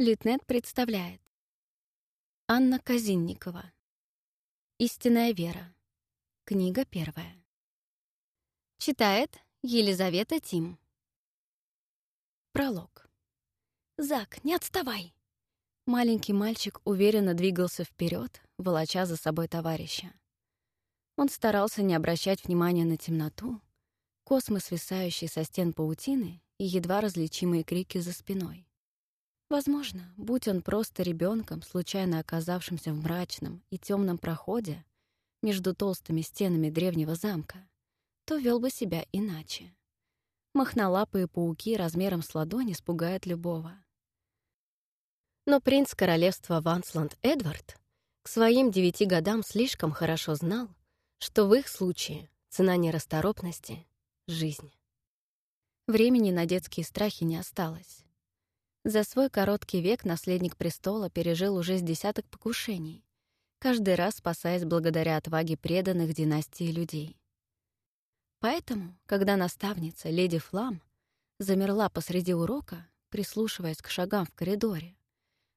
Литнет представляет. Анна Казинникова. Истинная вера. Книга первая. Читает Елизавета Тим. Пролог. «Зак, не отставай!» Маленький мальчик уверенно двигался вперед, волоча за собой товарища. Он старался не обращать внимания на темноту, космос, свисающий со стен паутины и едва различимые крики за спиной. Возможно, будь он просто ребенком, случайно оказавшимся в мрачном и темном проходе между толстыми стенами древнего замка, то вел бы себя иначе. Махнолапые пауки размером с ладони испугают любого. Но принц королевства Вансланд Эдвард к своим девяти годам слишком хорошо знал, что в их случае цена нерасторопности — жизнь. Времени на детские страхи не осталось. За свой короткий век наследник престола пережил уже с десяток покушений, каждый раз спасаясь благодаря отваге преданных династии людей. Поэтому, когда наставница, леди Флам, замерла посреди урока, прислушиваясь к шагам в коридоре,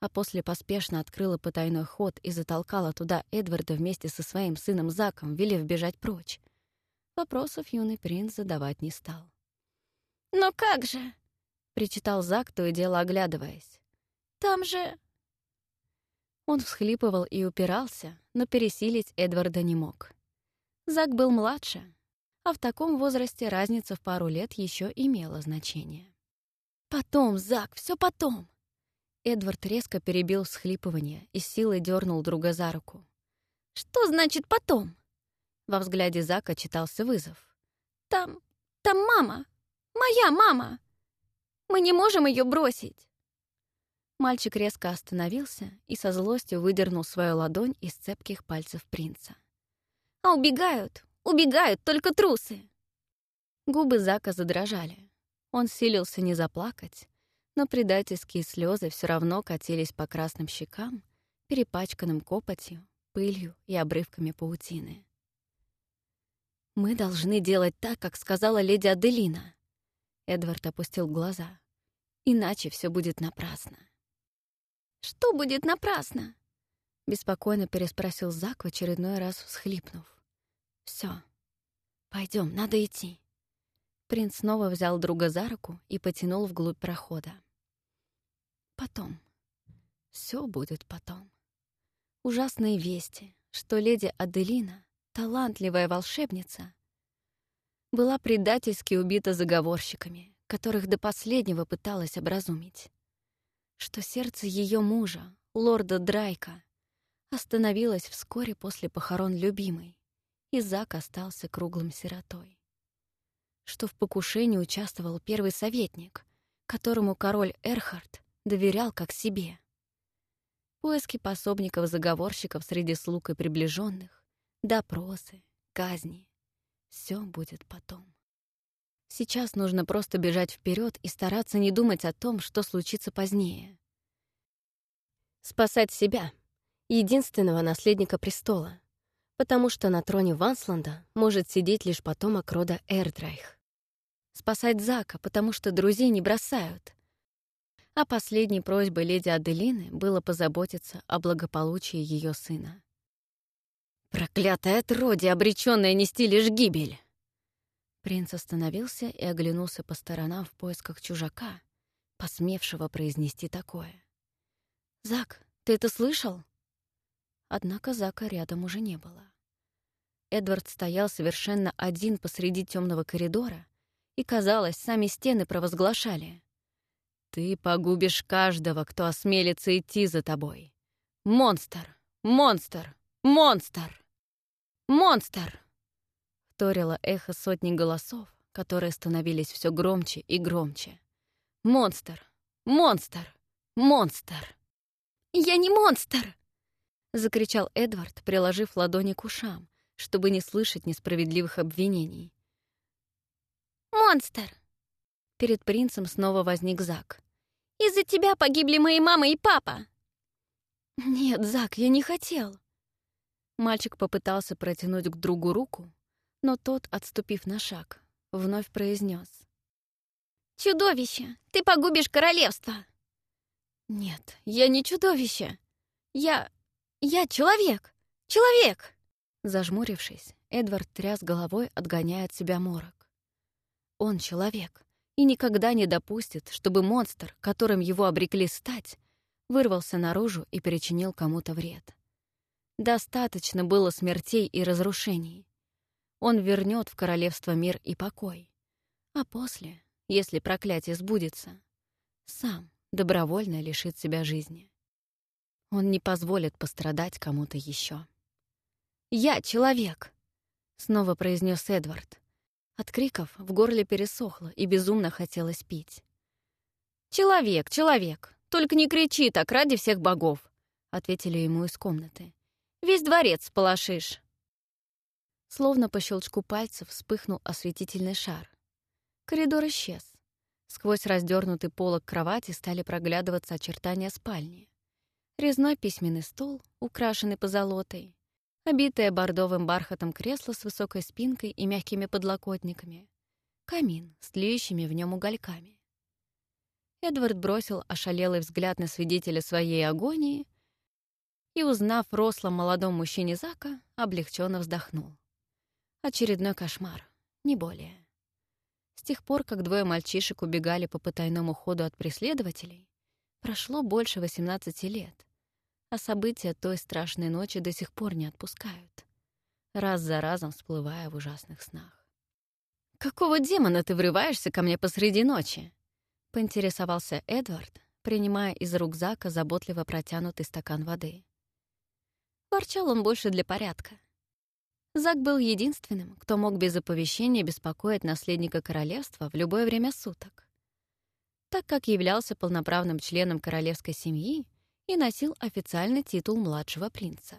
а после поспешно открыла потайной ход и затолкала туда Эдварда вместе со своим сыном Заком, велев бежать прочь, вопросов юный принц задавать не стал. «Но как же?» — причитал Зак, то и дело оглядываясь. «Там же...» Он всхлипывал и упирался, но пересилить Эдварда не мог. Зак был младше, а в таком возрасте разница в пару лет еще имела значение. «Потом, Зак, все потом!» Эдвард резко перебил всхлипывание и силой дернул друга за руку. «Что значит «потом»?» Во взгляде Зака читался вызов. «Там... там мама! Моя мама!» Мы не можем ее бросить!» Мальчик резко остановился и со злостью выдернул свою ладонь из цепких пальцев принца. «А убегают! Убегают только трусы!» Губы Зака задрожали. Он силился не заплакать, но предательские слезы все равно катились по красным щекам, перепачканным копотью, пылью и обрывками паутины. «Мы должны делать так, как сказала леди Аделина», Эдвард опустил глаза. «Иначе все будет напрасно». «Что будет напрасно?» Беспокойно переспросил Зак в очередной раз, всхлипнув. Все, пойдем, надо идти». Принц снова взял друга за руку и потянул вглубь прохода. «Потом. Все будет потом. Ужасные вести, что леди Аделина, талантливая волшебница, была предательски убита заговорщиками, которых до последнего пыталась образумить. Что сердце ее мужа, лорда Драйка, остановилось вскоре после похорон любимой, и Зак остался круглым сиротой. Что в покушении участвовал первый советник, которому король Эрхард доверял как себе. Поиски пособников-заговорщиков среди слуг и приближенных, допросы, казни, все будет потом. Сейчас нужно просто бежать вперед и стараться не думать о том, что случится позднее. Спасать себя, единственного наследника престола, потому что на троне Вансланда может сидеть лишь потомок рода Эрдрайх. Спасать Зака, потому что друзей не бросают. А последней просьбой леди Аделины было позаботиться о благополучии ее сына. Проклятое отродье, обречённое нести лишь гибель!» Принц остановился и оглянулся по сторонам в поисках чужака, посмевшего произнести такое. «Зак, ты это слышал?» Однако Зака рядом уже не было. Эдвард стоял совершенно один посреди темного коридора, и, казалось, сами стены провозглашали. «Ты погубишь каждого, кто осмелится идти за тобой. Монстр! Монстр! Монстр!» «Монстр!» — вторило эхо сотни голосов, которые становились все громче и громче. «Монстр! Монстр! Монстр!» «Я не монстр!» — закричал Эдвард, приложив ладони к ушам, чтобы не слышать несправедливых обвинений. «Монстр!» Перед принцем снова возник Зак. «Из-за тебя погибли мои мама и папа!» «Нет, Зак, я не хотел!» Мальчик попытался протянуть к другу руку, но тот, отступив на шаг, вновь произнес: «Чудовище! Ты погубишь королевство!» Нет, я не чудовище. Я... я человек! Человек! Зажмурившись, Эдвард тряс головой, отгоняя от себя морок. Он человек и никогда не допустит, чтобы монстр, которым его обрекли стать, вырвался наружу и причинил кому-то вред. Достаточно было смертей и разрушений. Он вернет в королевство мир и покой. А после, если проклятие сбудется, сам добровольно лишит себя жизни. Он не позволит пострадать кому-то еще. «Я человек!» — снова произнес Эдвард. От криков в горле пересохло и безумно хотелось пить. «Человек, человек! Только не кричи так ради всех богов!» — ответили ему из комнаты. «Весь дворец сполошишь!» Словно по щелчку пальцев вспыхнул осветительный шар. Коридор исчез. Сквозь раздернутый полок кровати стали проглядываться очертания спальни. Резной письменный стол, украшенный позолотой, обитое бордовым бархатом кресло с высокой спинкой и мягкими подлокотниками, камин с тлеющими в нем угольками. Эдвард бросил ошалелый взгляд на свидетеля своей агонии и, узнав рослом молодом мужчине Зака, облегченно вздохнул. Очередной кошмар, не более. С тех пор, как двое мальчишек убегали по потайному ходу от преследователей, прошло больше 18 лет, а события той страшной ночи до сих пор не отпускают, раз за разом всплывая в ужасных снах. «Какого демона ты врываешься ко мне посреди ночи?» — поинтересовался Эдвард, принимая из рук Зака заботливо протянутый стакан воды. Ворчал он больше для порядка. Зак был единственным, кто мог без оповещения беспокоить наследника королевства в любое время суток. Так как являлся полноправным членом королевской семьи, и носил официальный титул младшего принца.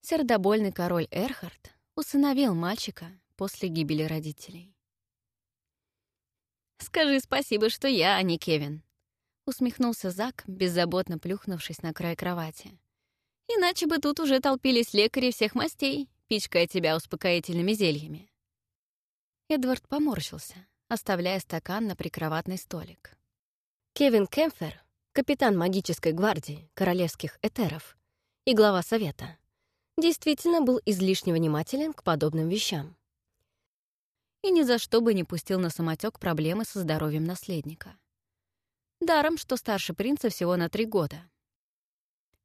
Сердобольный король Эрхард усыновил мальчика после гибели родителей. «Скажи спасибо, что я, а не Кевин», — усмехнулся Зак, беззаботно плюхнувшись на край кровати. «Иначе бы тут уже толпились лекари всех мастей, пичкая тебя успокоительными зельями». Эдвард поморщился, оставляя стакан на прикроватный столик. Кевин Кемфер капитан магической гвардии королевских этеров и глава совета, действительно был излишне внимателен к подобным вещам. И ни за что бы не пустил на самотек проблемы со здоровьем наследника. Даром, что старше принца всего на три года.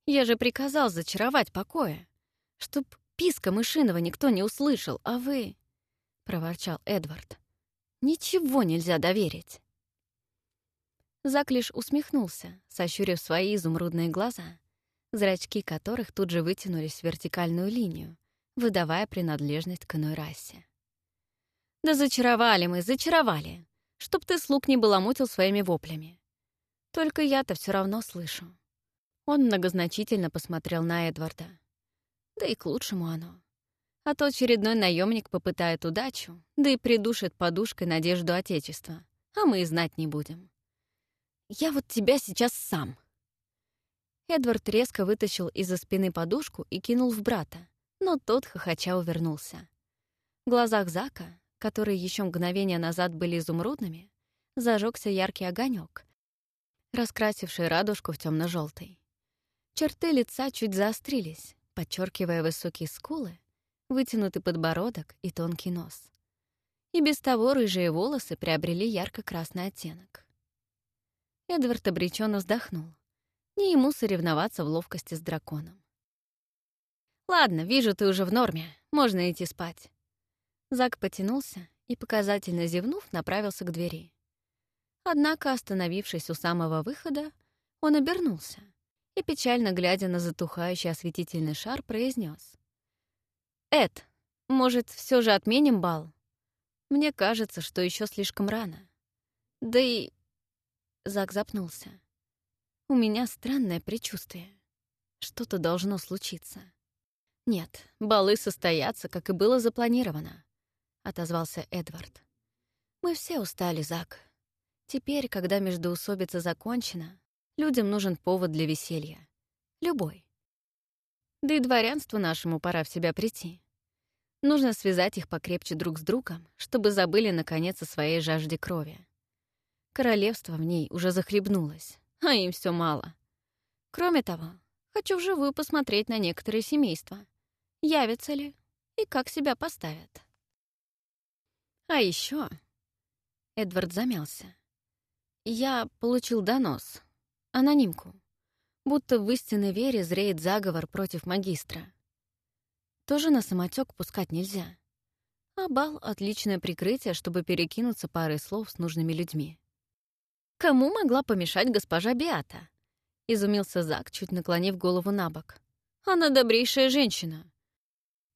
Я же приказал зачаровать покоя, чтоб писка мышиного никто не услышал, а вы... — проворчал Эдвард. «Ничего нельзя доверить». Зак лишь усмехнулся, сощурив свои изумрудные глаза, зрачки которых тут же вытянулись в вертикальную линию, выдавая принадлежность к иной расе. «Да зачаровали мы, зачаровали! Чтоб ты слуг не баламутил своими воплями. Только я-то все равно слышу». Он многозначительно посмотрел на Эдварда. Да и к лучшему оно. А то очередной наемник попытает удачу, да и придушит подушкой надежду Отечества, а мы и знать не будем. Я вот тебя сейчас сам». Эдвард резко вытащил из-за спины подушку и кинул в брата, но тот хохоча увернулся. В глазах Зака, которые еще мгновение назад были изумрудными, зажегся яркий огонек, раскрасивший радужку в темно желтый Черты лица чуть заострились, подчеркивая высокие скулы, вытянутый подбородок и тонкий нос. И без того рыжие волосы приобрели ярко-красный оттенок. Эдвард обреченно вздохнул. Не ему соревноваться в ловкости с драконом. «Ладно, вижу, ты уже в норме. Можно идти спать». Зак потянулся и, показательно зевнув, направился к двери. Однако, остановившись у самого выхода, он обернулся и, печально глядя на затухающий осветительный шар, произнес: «Эд, может, все же отменим бал? Мне кажется, что еще слишком рано. Да и Зак запнулся. «У меня странное предчувствие. Что-то должно случиться». «Нет, балы состоятся, как и было запланировано», — отозвался Эдвард. «Мы все устали, Зак. Теперь, когда междоусобица закончена, людям нужен повод для веселья. Любой. Да и дворянству нашему пора в себя прийти. Нужно связать их покрепче друг с другом, чтобы забыли, наконец, о своей жажде крови. Королевство в ней уже захлебнулось. а им все мало. Кроме того, хочу вживую посмотреть на некоторые семейства. Явятся ли и как себя поставят. А еще Эдвард замялся. Я получил донос, анонимку, будто в истинной вере зреет заговор против магистра. Тоже на самотек пускать нельзя. А бал — отличное прикрытие, чтобы перекинуться парой слов с нужными людьми. «Кому могла помешать госпожа Биата?» — изумился Зак, чуть наклонив голову на бок. «Она добрейшая женщина.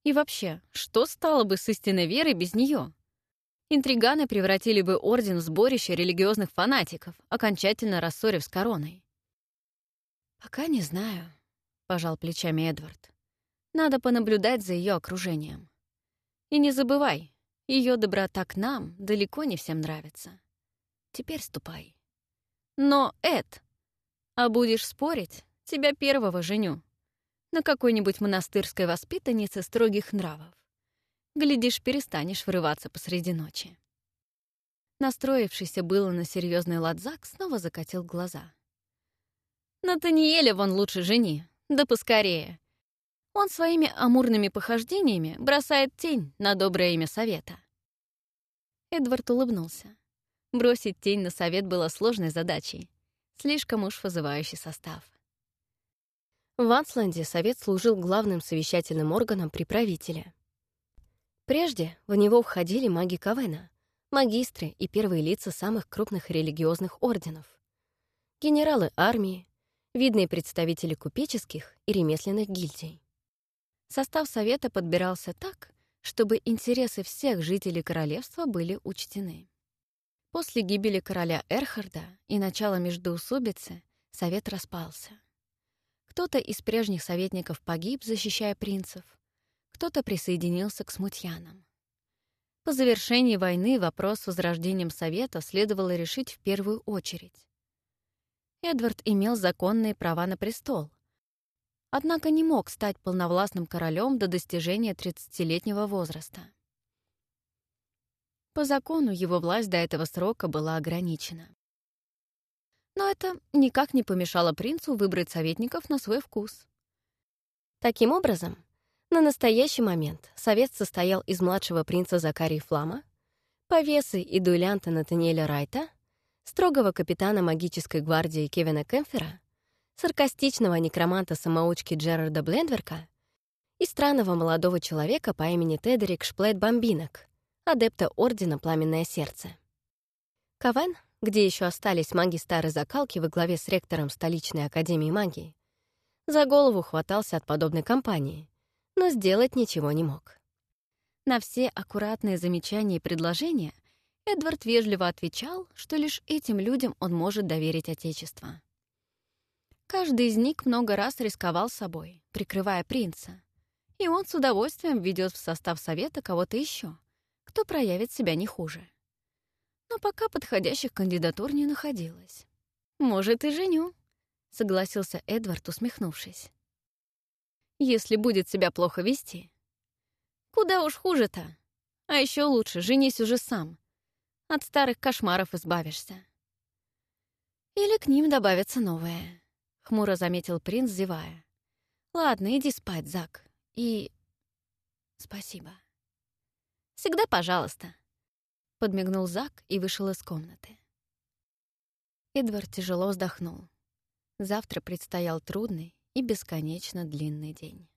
И вообще, что стало бы с истинной верой без нее? Интриганы превратили бы орден в сборище религиозных фанатиков, окончательно рассорив с короной. «Пока не знаю», — пожал плечами Эдвард. «Надо понаблюдать за ее окружением. И не забывай, ее доброта к нам далеко не всем нравится. Теперь ступай». «Но, Эд, а будешь спорить, тебя первого женю. На какой-нибудь монастырской воспитаннице строгих нравов. Глядишь, перестанешь врываться посреди ночи. Настроившийся было на серьезный ладзак, снова закатил глаза. «Натаниэля вон лучше жени, да поскорее. Он своими амурными похождениями бросает тень на доброе имя совета». Эдвард улыбнулся. Бросить тень на совет было сложной задачей. Слишком уж вызывающий состав. В Ансланде совет служил главным совещательным органом при правителе. Прежде в него входили маги Кавена, магистры и первые лица самых крупных религиозных орденов, генералы армии, видные представители купеческих и ремесленных гильдий. Состав совета подбирался так, чтобы интересы всех жителей королевства были учтены. После гибели короля Эрхарда и начала междоусобицы совет распался. Кто-то из прежних советников погиб, защищая принцев, кто-то присоединился к смутьянам. По завершении войны вопрос с возрождением Совета следовало решить в первую очередь. Эдвард имел законные права на престол, однако не мог стать полновластным королем до достижения 30-летнего возраста. По закону его власть до этого срока была ограничена. Но это никак не помешало принцу выбрать советников на свой вкус. Таким образом, на настоящий момент совет состоял из младшего принца Закарии Флама, повесы и дуэлянта Натаниэля Райта, строгого капитана магической гвардии Кевина Кемфера, саркастичного некроманта-самоучки Джерарда Блендверка и странного молодого человека по имени Тедерик Шплет Бомбинок, адепта Ордена Пламенное Сердце. Кавен, где еще остались маги старой закалки во главе с ректором столичной академии магии, за голову хватался от подобной кампании — но сделать ничего не мог. На все аккуратные замечания и предложения Эдвард вежливо отвечал, что лишь этим людям он может доверить Отечество. Каждый из них много раз рисковал собой, прикрывая принца, и он с удовольствием ведет в состав совета кого-то еще, кто проявит себя не хуже. Но пока подходящих кандидатур не находилось. «Может, и женю», — согласился Эдвард, усмехнувшись если будет себя плохо вести. Куда уж хуже-то. А еще лучше, женись уже сам. От старых кошмаров избавишься. Или к ним добавятся новые, — хмуро заметил принц, зевая. Ладно, иди спать, Зак. И... Спасибо. Всегда пожалуйста. Подмигнул Зак и вышел из комнаты. Эдвард тяжело вздохнул. Завтра предстоял трудный и бесконечно длинный день.